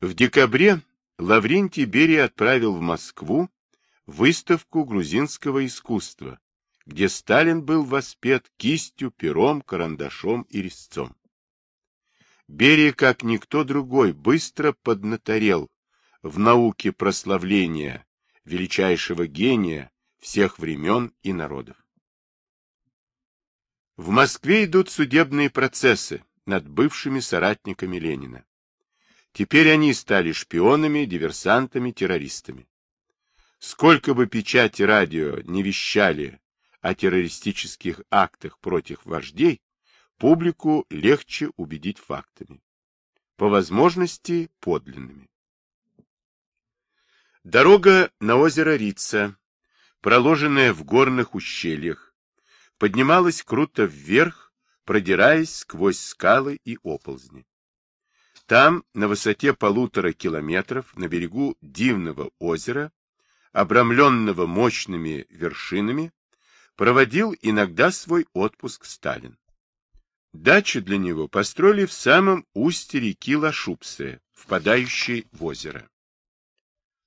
В декабре Лаврентий Берия отправил в Москву выставку грузинского искусства, где Сталин был воспет кистью, пером, карандашом и резцом. Берия, как никто другой, быстро поднаторел в науке прославления величайшего гения всех времен и народов. В Москве идут судебные процессы над бывшими соратниками Ленина. Теперь они стали шпионами, диверсантами, террористами. Сколько бы печати радио не вещали о террористических актах против вождей, публику легче убедить фактами. По возможности подлинными. Дорога на озеро Рица, проложенная в горных ущельях, поднималась круто вверх, продираясь сквозь скалы и оползни. Там, на высоте полутора километров, на берегу дивного озера, обрамленного мощными вершинами, проводил иногда свой отпуск Сталин. Дачу для него построили в самом устье реки Лашупсе, впадающей в озеро.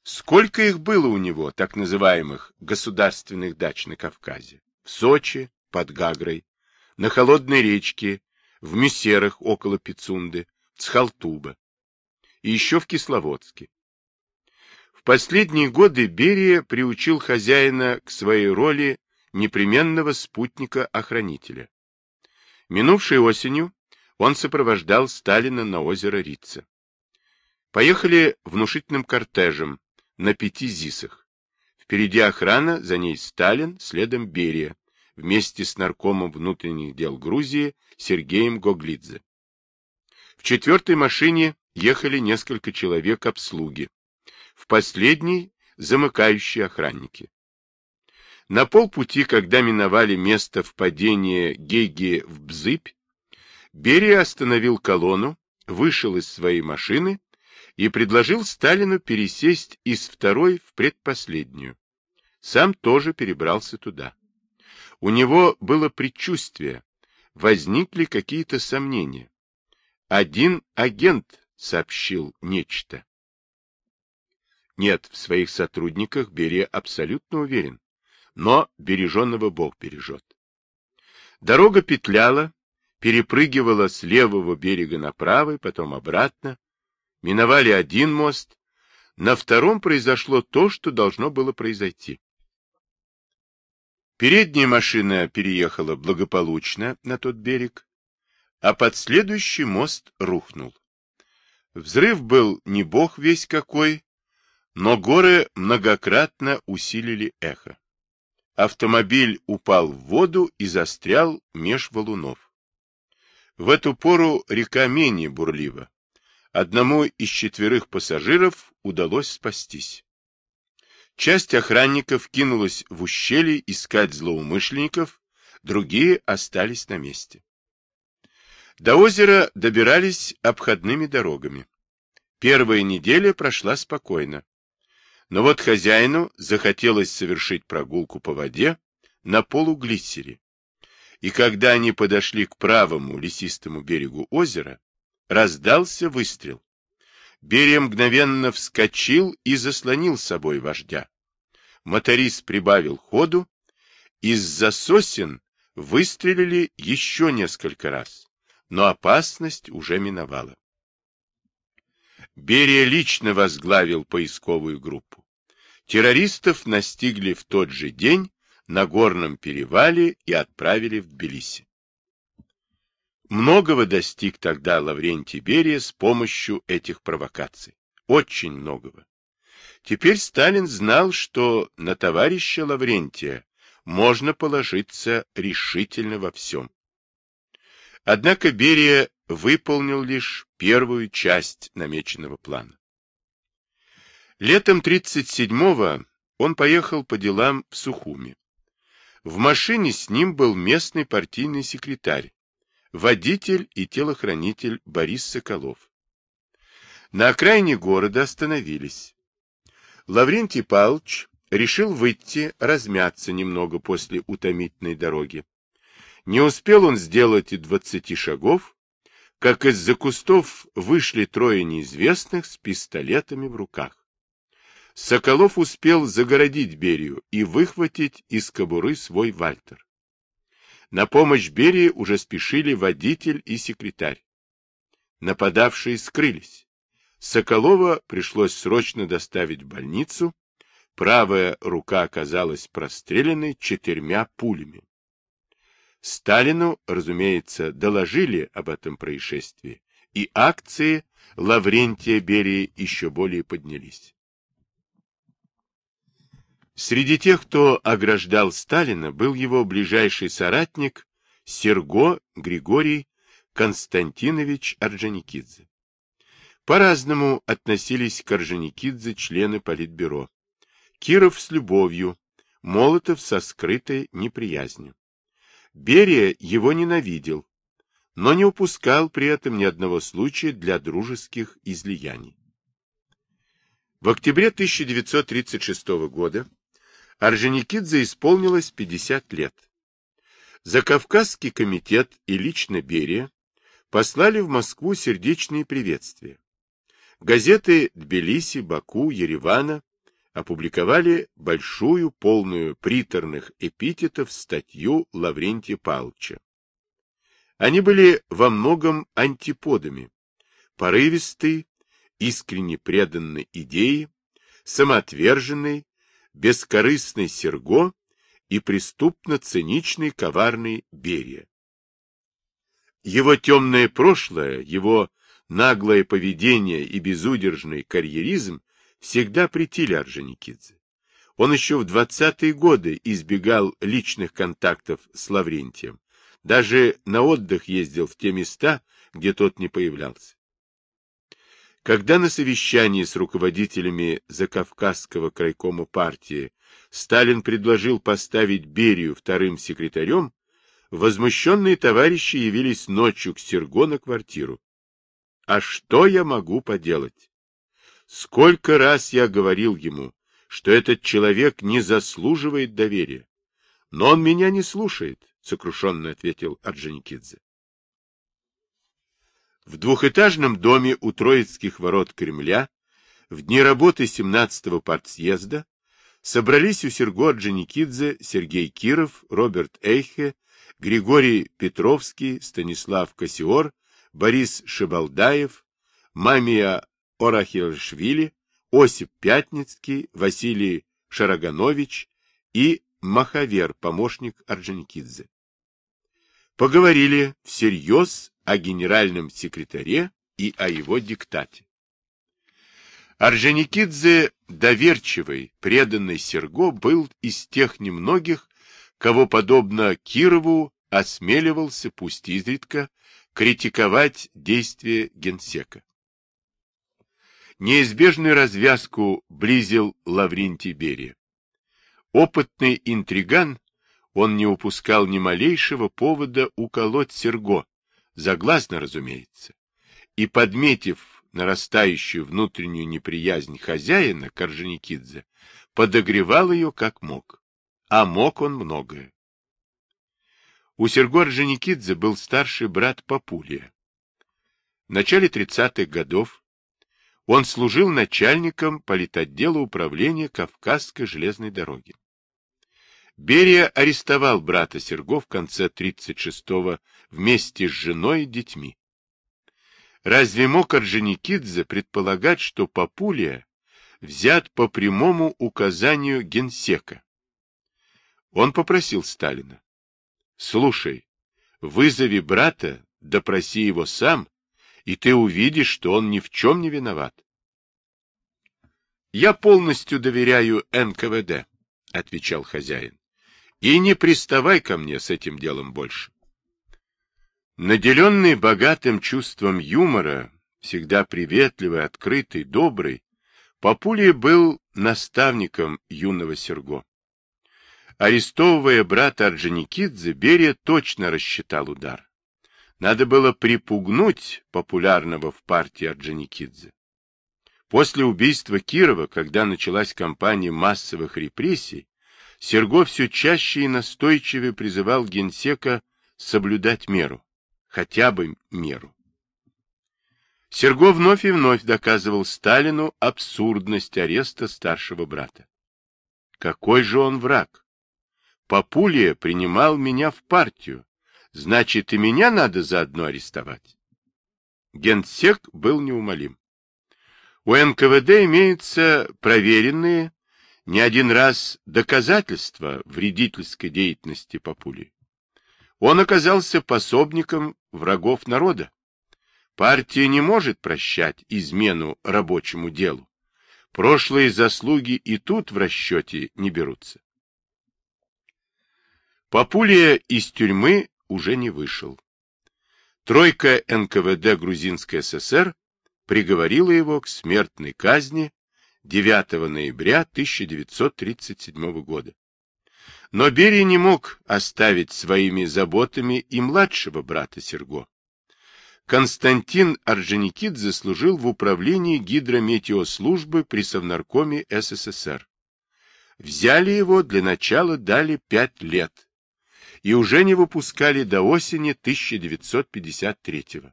Сколько их было у него, так называемых государственных дач на Кавказе? В Сочи, под Гагрой, на Холодной речке, в Мессерах около Пицунды, Цхалтуба и еще в Кисловодске. В последние годы Берия приучил хозяина к своей роли непременного спутника-охранителя. Минувшей осенью он сопровождал Сталина на озеро Рица. Поехали внушительным кортежем на пяти ЗИСах. Впереди охрана, за ней Сталин, следом Берия, вместе с наркомом внутренних дел Грузии Сергеем Гоглидзе. В четвертой машине ехали несколько человек обслуги. В последней — замыкающие охранники. На полпути, когда миновали место впадения Геги в Бзыбь, Берия остановил колонну, вышел из своей машины и предложил Сталину пересесть из второй в предпоследнюю. Сам тоже перебрался туда. У него было предчувствие, возникли какие-то сомнения. Один агент сообщил нечто. Нет, в своих сотрудниках Берия абсолютно уверен, но береженного Бог бережет. Дорога петляла, перепрыгивала с левого берега на правый, потом обратно. Миновали один мост. На втором произошло то, что должно было произойти. Передняя машина переехала благополучно на тот берег, а под следующий мост рухнул. Взрыв был не бог весь какой, но горы многократно усилили эхо. Автомобиль упал в воду и застрял меж валунов. В эту пору река менее бурлива. Одному из четверых пассажиров удалось спастись. Часть охранников кинулась в ущелье искать злоумышленников, другие остались на месте. До озера добирались обходными дорогами. Первая неделя прошла спокойно. Но вот хозяину захотелось совершить прогулку по воде на полуглиссере. И когда они подошли к правому лесистому берегу озера, раздался выстрел. Берия мгновенно вскочил и заслонил собой вождя. Моторист прибавил ходу, из-за сосен выстрелили еще несколько раз но опасность уже миновала. Берия лично возглавил поисковую группу. Террористов настигли в тот же день на горном перевале и отправили в Тбилиси. Многого достиг тогда Лаврентий Берия с помощью этих провокаций. Очень многого. Теперь Сталин знал, что на товарища Лаврентия можно положиться решительно во всем. Однако Берия выполнил лишь первую часть намеченного плана. Летом 37-го он поехал по делам в Сухуми. В машине с ним был местный партийный секретарь, водитель и телохранитель Борис Соколов. На окраине города остановились. Лаврентий Павлович решил выйти, размяться немного после утомительной дороги. Не успел он сделать и двадцати шагов, как из-за кустов вышли трое неизвестных с пистолетами в руках. Соколов успел загородить Берию и выхватить из кобуры свой вальтер. На помощь Берии уже спешили водитель и секретарь. Нападавшие скрылись. Соколова пришлось срочно доставить в больницу. Правая рука оказалась простреленной четырьмя пулями. Сталину, разумеется, доложили об этом происшествии, и акции Лаврентия Берии еще более поднялись. Среди тех, кто ограждал Сталина, был его ближайший соратник Серго Григорий Константинович Орджоникидзе. По-разному относились к Орджоникидзе члены Политбюро. Киров с любовью, Молотов со скрытой неприязнью. Берия его ненавидел, но не упускал при этом ни одного случая для дружеских излияний. В октябре 1936 года Орджоникидзе исполнилось 50 лет. Закавказский комитет и лично Берия послали в Москву сердечные приветствия. Газеты Тбилиси, Баку, Еревана опубликовали большую, полную приторных эпитетов статью Лаврентия Павловича. Они были во многом антиподами, порывистые, искренне преданной идеи, самоотверженный, бескорыстный Серго и преступно-циничный коварный Берия. Его темное прошлое, его наглое поведение и безудержный карьеризм всегда претили Орджоникидзе. Он еще в 20-е годы избегал личных контактов с Лаврентием, даже на отдых ездил в те места, где тот не появлялся. Когда на совещании с руководителями Закавказского крайкома партии Сталин предложил поставить Берию вторым секретарем, возмущенные товарищи явились ночью к Серго на квартиру. А что я могу поделать? Сколько раз я говорил ему, что этот человек не заслуживает доверия. Но он меня не слушает, сокрушенно ответил Орджоникидзе. В двухэтажном доме у Троицких ворот Кремля в дни работы 17-го партсъезда собрались у Серго Орджоникидзе Сергей Киров, Роберт Эйхе, Григорий Петровский, Станислав Кассиор, Борис Шибалдаев, Мамия Орахилшвили, Осип Пятницкий, Василий Шараганович и Махавер, помощник Орджоникидзе. Поговорили всерьез о генеральном секретаре и о его диктате. Орджоникидзе, доверчивый, преданный Серго, был из тех немногих, кого, подобно Кирову, осмеливался, пусть изредка, критиковать действия генсека. Неизбежную развязку близил Лаврентий Берия. Опытный интриган, он не упускал ни малейшего повода уколоть Серго, загласно, разумеется, и, подметив нарастающую внутреннюю неприязнь хозяина Корженикидзе, подогревал ее как мог. А мог он многое. У Серго Орджоникидзе был старший брат Папулия. В начале 30-х годов он служил начальником политотдела управления Кавказской железной дороги. Берия арестовал брата Серго в конце 36-го вместе с женой и детьми. Разве мог Орджоникидзе предполагать, что Папулия взят по прямому указанию генсека? Он попросил Сталина. Слушай, вызови брата, допроси его сам, и ты увидишь, что он ни в чем не виноват. Я полностью доверяю НКВД, отвечал хозяин. И не приставай ко мне с этим делом больше. Наделенный богатым чувством юмора, всегда приветливый, открытый, добрый, Папулия был наставником юного Серго. Арестовывая брата Орджоникидзе, Берия точно рассчитал удар. Надо было припугнуть популярного в партии Орджоникидзе. После убийства Кирова, когда началась кампания массовых репрессий, Серго все чаще и настойчивее призывал генсека соблюдать меру, хотя бы меру. Серго вновь и вновь доказывал Сталину абсурдность ареста старшего брата. Какой же он враг? Папулия принимал меня в партию, значит, и меня надо заодно арестовать. Генсек был неумолим. У НКВД имеются проверенные не один раз доказательства вредительской деятельности Папули. Он оказался пособником врагов народа. Партия не может прощать измену рабочему делу. Прошлые заслуги и тут в расчете не берутся. Папулия из тюрьмы уже не вышел. Тройка НКВД Грузинской ССР приговорила его к смертной казни 9 ноября 1937 года. Но Берия не мог оставить своими заботами и младшего брата Серго. Константин Орджоникидзе служил в управлении гидрометеослужбы при Совнаркоме СССР. Взяли его, для начала дали пять лет, и уже не выпускали до осени 1953 -го.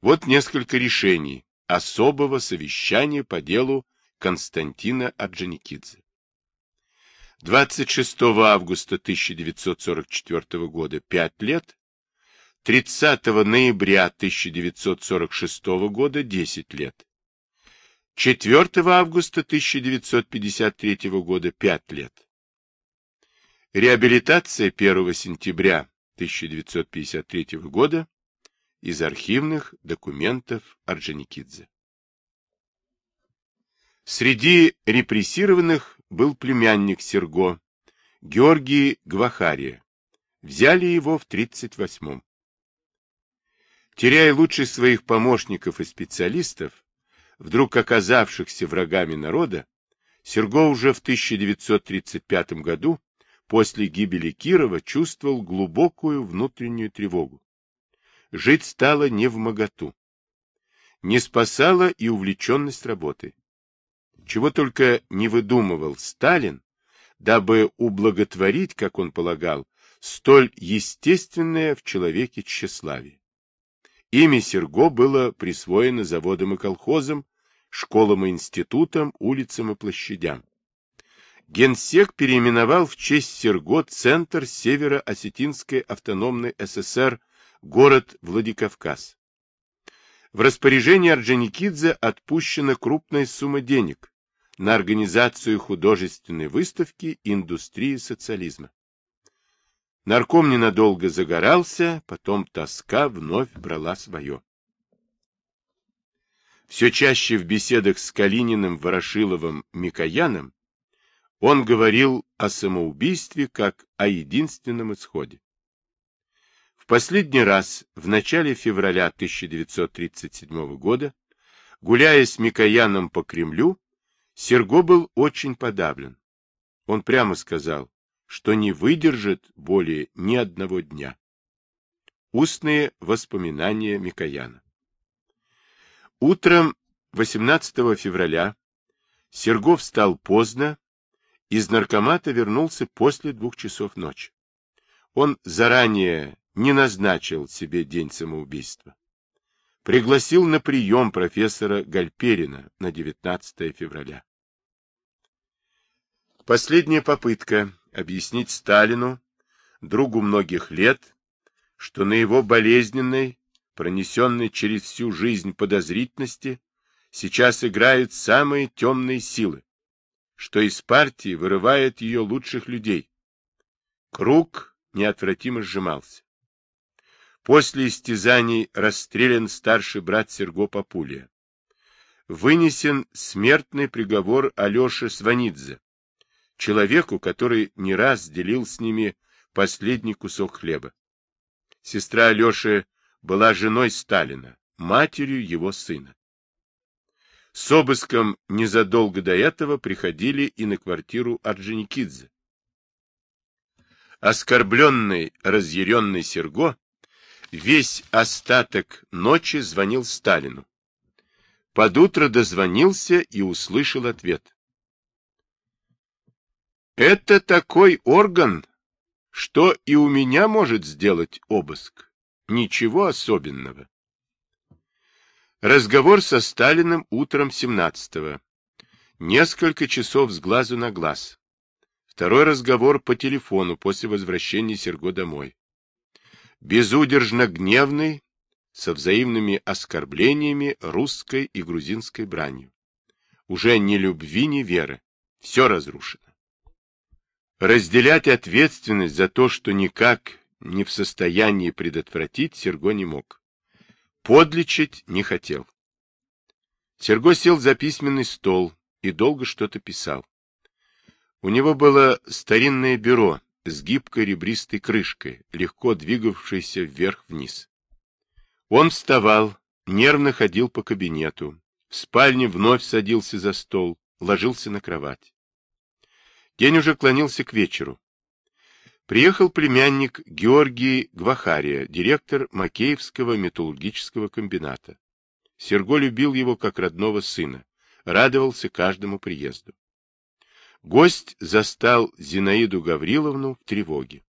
Вот несколько решений особого совещания по делу Константина Орджоникидзе. 26 августа 1944 года 5 лет, 30 ноября 1946 года 10 лет, 4 августа 1953 года 5 лет. Реабилитация 1 сентября 1953 года из архивных документов Орджоникидзе. Среди репрессированных был племянник Серго, Георгий Гвахария. Взяли его в 38-м. Теряя лучших своих помощников и специалистов, вдруг оказавшихся врагами народа, Серго уже в 1935 году, после гибели Кирова, чувствовал глубокую внутреннюю тревогу. Жить стало не в моготу. Не спасала и увлеченность работы. Чего только не выдумывал Сталин, дабы ублаготворить, как он полагал, столь естественное в человеке тщеславие. Имя Серго было присвоено заводам и колхозам, школам и институтам, улицам и площадям. Генсек переименовал в честь Серго центр Северо-Осетинской автономной ССР, город Владикавказ. В распоряжении Орджоникидзе отпущена крупная сумма денег на организацию художественной выставки индустрии социализма. Нарком ненадолго загорался, потом тоска вновь брала свое. Все чаще в беседах с Калининым, Ворошиловым, Микояном он говорил о самоубийстве как о единственном исходе. В последний раз, в начале февраля 1937 года, гуляя с Микояном по Кремлю, Серго был очень подавлен. Он прямо сказал, что не выдержит более ни одного дня. Устные воспоминания Микояна. Утром 18 февраля Сергов встал поздно, из наркомата вернулся после двух часов ночи. Он заранее не назначил себе день самоубийства. Пригласил на прием профессора Гальперина на 19 февраля. Последняя попытка объяснить Сталину, другу многих лет, что на его болезненной, пронесенной через всю жизнь подозрительности, сейчас играют самые темные силы, что из партии вырывает ее лучших людей. Круг неотвратимо сжимался. После истязаний расстрелян старший брат Серго Папулия. Вынесен смертный приговор Алёше Сванидзе, человеку, который не раз делил с ними последний кусок хлеба. Сестра Алеши была женой Сталина, матерью его сына. С обыском незадолго до этого приходили и на квартиру Орджоникидзе. Оскорбленный, разъяренный Серго весь остаток ночи звонил Сталину. Под утро дозвонился и услышал ответ. Это такой орган, что и у меня может сделать обыск. Ничего особенного. Разговор со Сталиным утром 17-го. Несколько часов с глазу на глаз. Второй разговор по телефону после возвращения Серго домой. Безудержно гневный, со взаимными оскорблениями русской и грузинской бранью. Уже ни любви, ни веры. Все разрушено. Разделять ответственность за то, что никак не в состоянии предотвратить, Серго не мог. Подлечить не хотел. Серго сел за письменный стол и долго что-то писал. У него было старинное бюро с гибкой ребристой крышкой, легко двигавшейся вверх-вниз. Он вставал, нервно ходил по кабинету, в спальне вновь садился за стол, ложился на кровать. День уже клонился к вечеру. Приехал племянник Георгий Гвахария, директор Макеевского металлургического комбината. Серго любил его как родного сына, радовался каждому приезду. Гость застал Зинаиду Гавриловну в тревоге.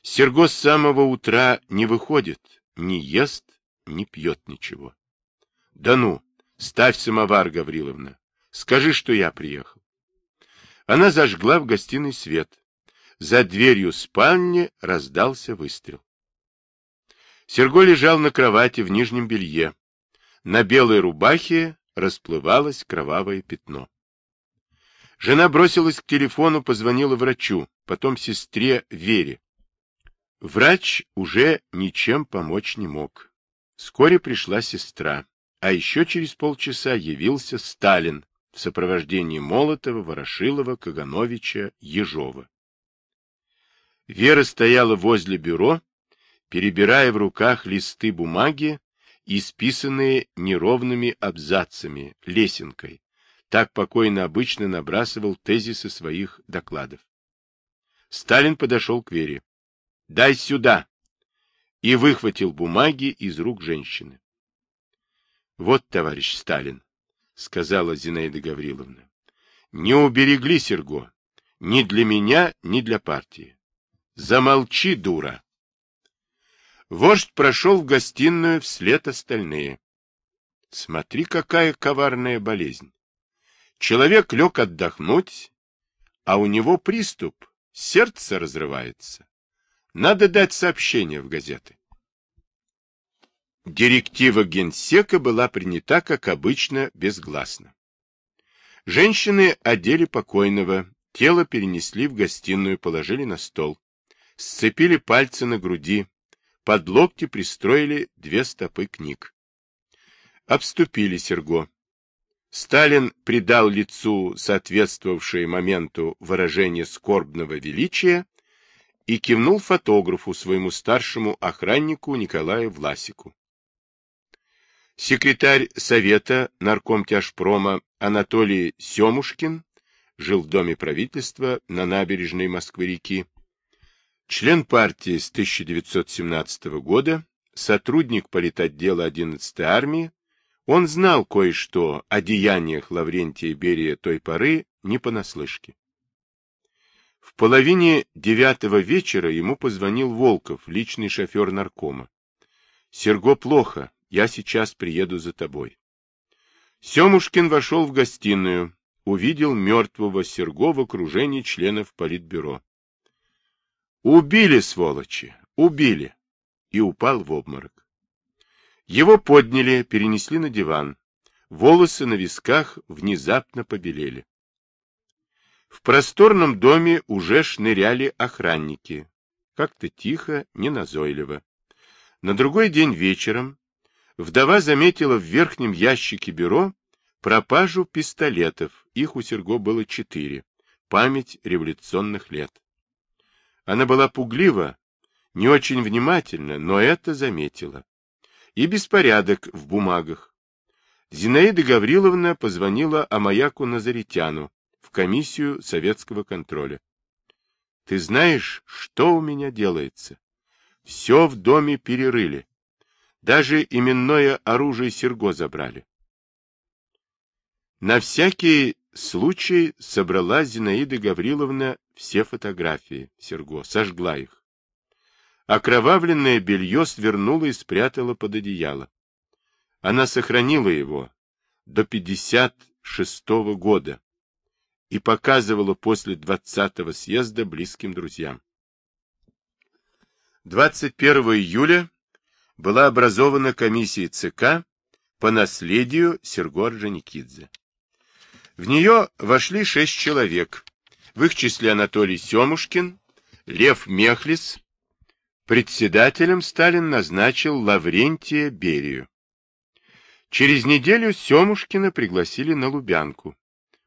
Серго с самого утра не выходит, не ест, не пьет ничего. — Да ну, ставь самовар, Гавриловна, скажи, что я приехал. Она зажгла в гостиной свет. За дверью спальни раздался выстрел. Серго лежал на кровати в нижнем белье. На белой рубахе расплывалось кровавое пятно. Жена бросилась к телефону, позвонила врачу, потом сестре Вере. Врач уже ничем помочь не мог. Вскоре пришла сестра, а еще через полчаса явился Сталин в сопровождении Молотова, Ворошилова, Кагановича, Ежова. Вера стояла возле бюро, перебирая в руках листы бумаги, исписанные неровными абзацами, лесенкой. Так покойно обычно набрасывал тезисы своих докладов. Сталин подошел к Вере. — Дай сюда! И выхватил бумаги из рук женщины. — Вот, товарищ Сталин, — сказала Зинаида Гавриловна. — Не уберегли, Серго, ни для меня, ни для партии. Замолчи, дура! Вождь прошел в гостиную вслед остальные. Смотри, какая коварная болезнь. Человек лег отдохнуть, а у него приступ, сердце разрывается. Надо дать сообщение в газеты. Директива генсека была принята, как обычно, безгласно. Женщины одели покойного, тело перенесли в гостиную, положили на стол, сцепили пальцы на груди, под локти пристроили две стопы книг. Обступили Серго. Сталин придал лицу соответствовавшее моменту выражение скорбного величия и кивнул фотографу, своему старшему охраннику Николаю Власику. Секретарь Совета нарком тяжпрома Анатолий Семушкин жил в Доме правительства на набережной Москвы-реки. Член партии с 1917 года, сотрудник политотдела 11-й армии, он знал кое-что о деяниях Лаврентия Берия той поры не понаслышке. В половине девятого вечера ему позвонил Волков, личный шофер наркома. — Серго плохо, я сейчас приеду за тобой. Семушкин вошел в гостиную, увидел мертвого Серго в окружении членов политбюро. Убили, сволочи, убили! И упал в обморок. Его подняли, перенесли на диван. Волосы на висках внезапно побелели. В просторном доме уже шныряли охранники. Как-то тихо, неназойливо. На другой день вечером Вдова заметила в верхнем ящике бюро пропажу пистолетов. Их у Серго было четыре. Память революционных лет. Она была пуглива, не очень внимательна, но это заметила. И беспорядок в бумагах. Зинаида Гавриловна позвонила Амаяку Назаритяну в комиссию советского контроля. Ты знаешь, что у меня делается? Все в доме перерыли. Даже именное оружие Серго забрали. На всякий случай собрала Зинаида Гавриловна все фотографии Серго, сожгла их. Окровавленное белье свернула и спрятала под одеяло. Она сохранила его до 56 года и показывала после 20-го съезда близким друзьям. 21 июля была образована комиссия ЦК по наследию Серго Орджоникидзе. В нее вошли шесть человек, в их числе Анатолий Семушкин, Лев Мехлис. Председателем Сталин назначил Лаврентия Берию. Через неделю Семушкина пригласили на Лубянку.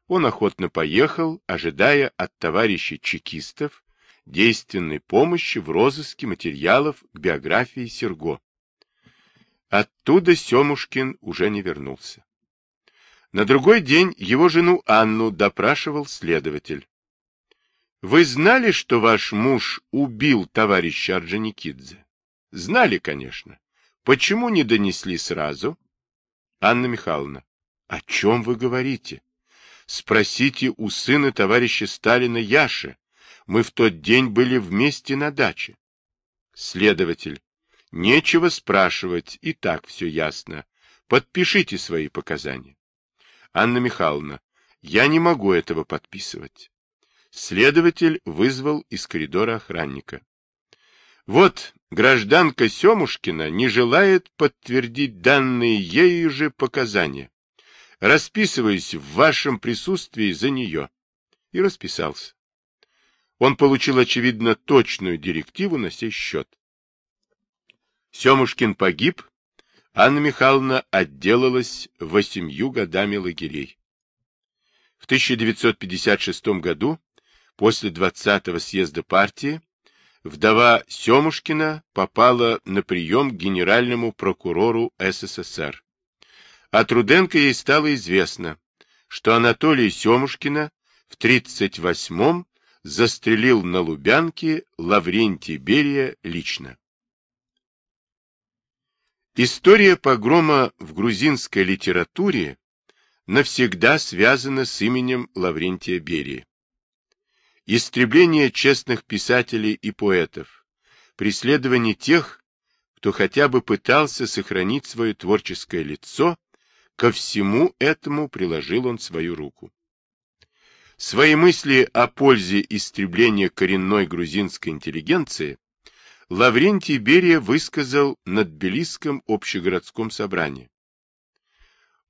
Он охотно поехал, ожидая от товарищей чекистов действенной помощи в розыске материалов к биографии Серго. Оттуда Семушкин уже не вернулся. На другой день его жену Анну допрашивал следователь. Вы знали, что ваш муж убил товарища Орджоникидзе? Знали, конечно. Почему не донесли сразу? Анна Михайловна, о чем вы говорите? Спросите у сына товарища Сталина Яши. Мы в тот день были вместе на даче. Следователь, Нечего спрашивать, и так все ясно. Подпишите свои показания. Анна Михайловна, я не могу этого подписывать. Следователь вызвал из коридора охранника. Вот, гражданка Семушкина не желает подтвердить данные ею же показания. Расписываюсь в вашем присутствии за нее. И расписался. Он получил, очевидно, точную директиву на сей счет. Семушкин погиб, Анна Михайловна отделалась восемью годами лагерей. В 1956 году, после 20-го съезда партии, вдова Семушкина попала на прием к генеральному прокурору СССР. От Руденко ей стало известно, что Анатолий Семушкина в 1938-м застрелил на Лубянке Лаврентий Берия лично. История погрома в грузинской литературе навсегда связана с именем Лаврентия Берии. Истребление честных писателей и поэтов, преследование тех, кто хотя бы пытался сохранить свое творческое лицо, ко всему этому приложил он свою руку. Свои мысли о пользе истребления коренной грузинской интеллигенции Лаврентий Берия высказал на Тбилисском общегородском собрании.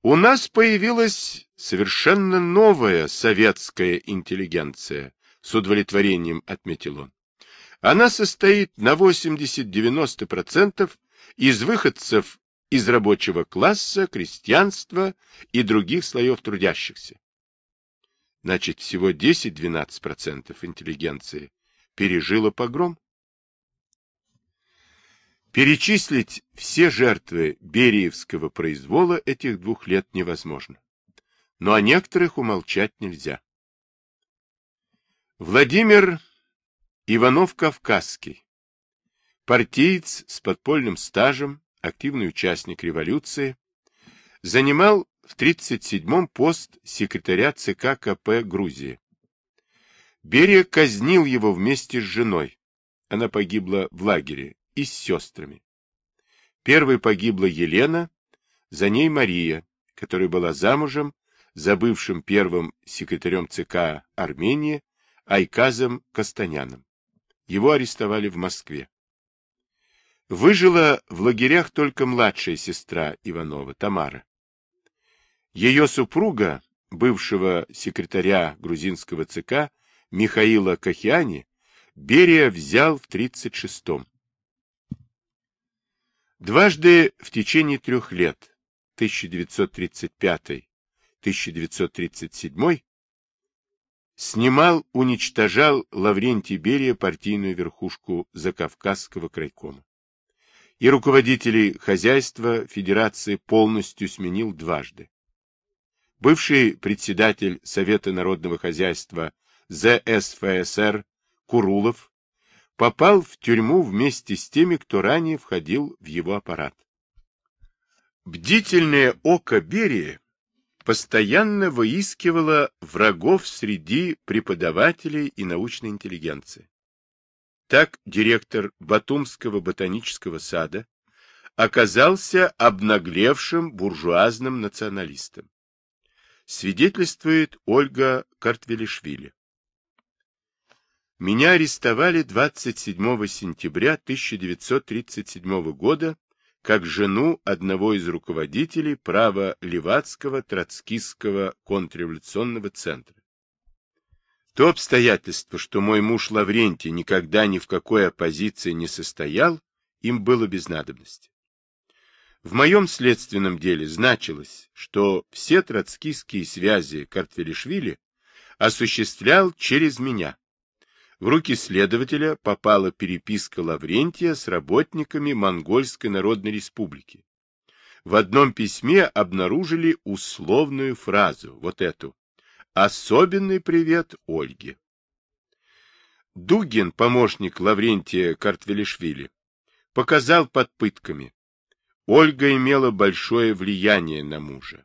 У нас появилась совершенно новая советская интеллигенция, с удовлетворением отметил он. Она состоит на 80-90% из выходцев из рабочего класса, крестьянства и других слоев трудящихся. Значит, всего 10-12% интеллигенции пережило погром. Перечислить все жертвы Бериевского произвола этих двух лет невозможно. Но о некоторых умолчать нельзя. Владимир Иванов-Кавказский. Партиец с подпольным стажем, активный участник революции, занимал в 1937-м пост секретаря ЦК КП Грузии. Берия казнил его вместе с женой. Она погибла в лагере и с сестрами. Первой погибла Елена, за ней Мария, которая была замужем за бывшим первым секретарем ЦК Армении Айказом Костаняном. Его арестовали в Москве. Выжила в лагерях только младшая сестра Иванова, Тамара. Ее супруга, бывшего секретаря грузинского ЦК Михаила Кахиани, Берия взял в 36-м. Дважды в течение трех лет, 1935-1937, снимал, уничтожал Лаврентий Берия партийную верхушку Закавказского крайкома. И руководителей хозяйства Федерации полностью сменил дважды. Бывший председатель Совета народного хозяйства ЗСФСР Курулов попал в тюрьму вместе с теми, кто ранее входил в его аппарат. Бдительное око Берии постоянно выискивало врагов среди преподавателей и научной интеллигенции. Так директор Батумского ботанического сада оказался обнаглевшим буржуазным националистом. Свидетельствует Ольга Картвелишвили. Меня арестовали 27 сентября 1937 года как жену одного из руководителей право-левацкого троцкистского контрреволюционного центра. То обстоятельство, что мой муж Лаврентий никогда ни в какой оппозиции не состоял, им было без надобности. В моем следственном деле значилось, что все троцкистские связи Картвелишвили осуществлял через меня, в руки следователя попала переписка Лаврентия с работниками Монгольской Народной Республики. В одном письме обнаружили условную фразу, вот эту. «Особенный привет Ольге». Дугин, помощник Лаврентия Картвелишвили, показал под пытками. Ольга имела большое влияние на мужа.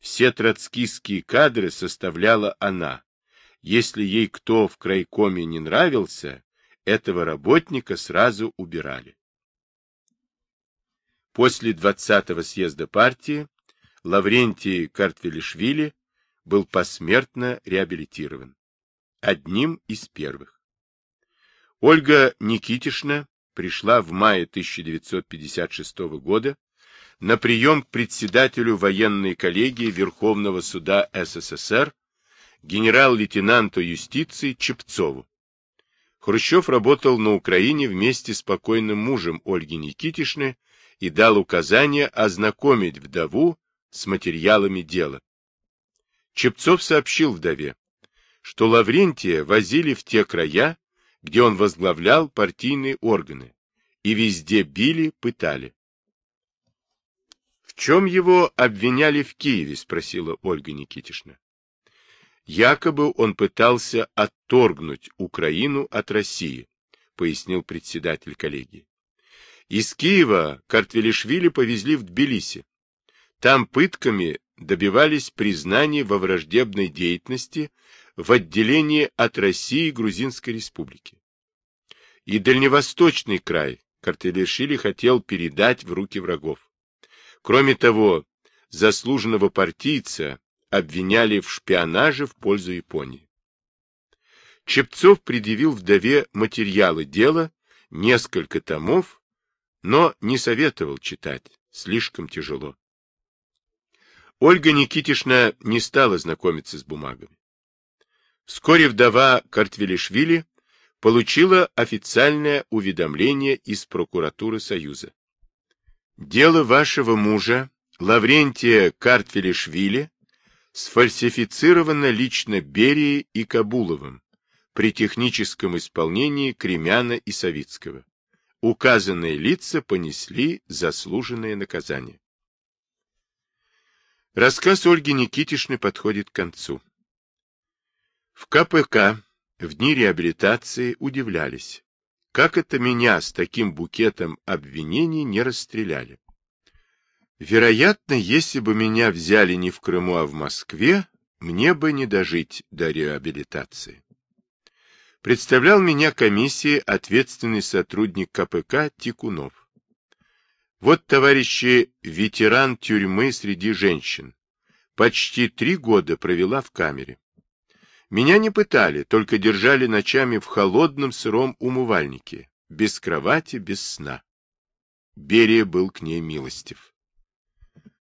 Все троцкистские кадры составляла она, если ей кто в крайкоме не нравился, этого работника сразу убирали. После 20-го съезда партии Лаврентий Картвелишвили был посмертно реабилитирован. Одним из первых. Ольга Никитишна пришла в мае 1956 года на прием к председателю военной коллегии Верховного суда СССР генерал-лейтенанту юстиции Чепцову. Хрущев работал на Украине вместе с покойным мужем Ольги Никитишны и дал указание ознакомить вдову с материалами дела. Чепцов сообщил вдове, что Лаврентия возили в те края, где он возглавлял партийные органы, и везде били, пытали. — В чем его обвиняли в Киеве? — спросила Ольга Никитишна. Якобы он пытался отторгнуть Украину от России, пояснил председатель коллегии. Из Киева Картвелишвили повезли в Тбилиси. Там пытками добивались признания во враждебной деятельности в отделении от России Грузинской республики. И дальневосточный край Картвелишвили хотел передать в руки врагов. Кроме того, заслуженного партийца обвиняли в шпионаже в пользу Японии. Чепцов предъявил вдове материалы дела, несколько томов, но не советовал читать, слишком тяжело. Ольга Никитишна не стала знакомиться с бумагами. Вскоре вдова Картвелишвили получила официальное уведомление из прокуратуры Союза. Дело вашего мужа, Лаврентия Картвелишвили, сфальсифицировано лично Берией и Кабуловым при техническом исполнении Кремяна и Савицкого. Указанные лица понесли заслуженное наказание. Рассказ Ольги Никитишны подходит к концу. В КПК в дни реабилитации удивлялись, как это меня с таким букетом обвинений не расстреляли. Вероятно, если бы меня взяли не в Крыму, а в Москве, мне бы не дожить до реабилитации. Представлял меня комиссии ответственный сотрудник КПК Тикунов. Вот, товарищи, ветеран тюрьмы среди женщин. Почти три года провела в камере. Меня не пытали, только держали ночами в холодном сыром умывальнике, без кровати, без сна. Берия был к ней милостив.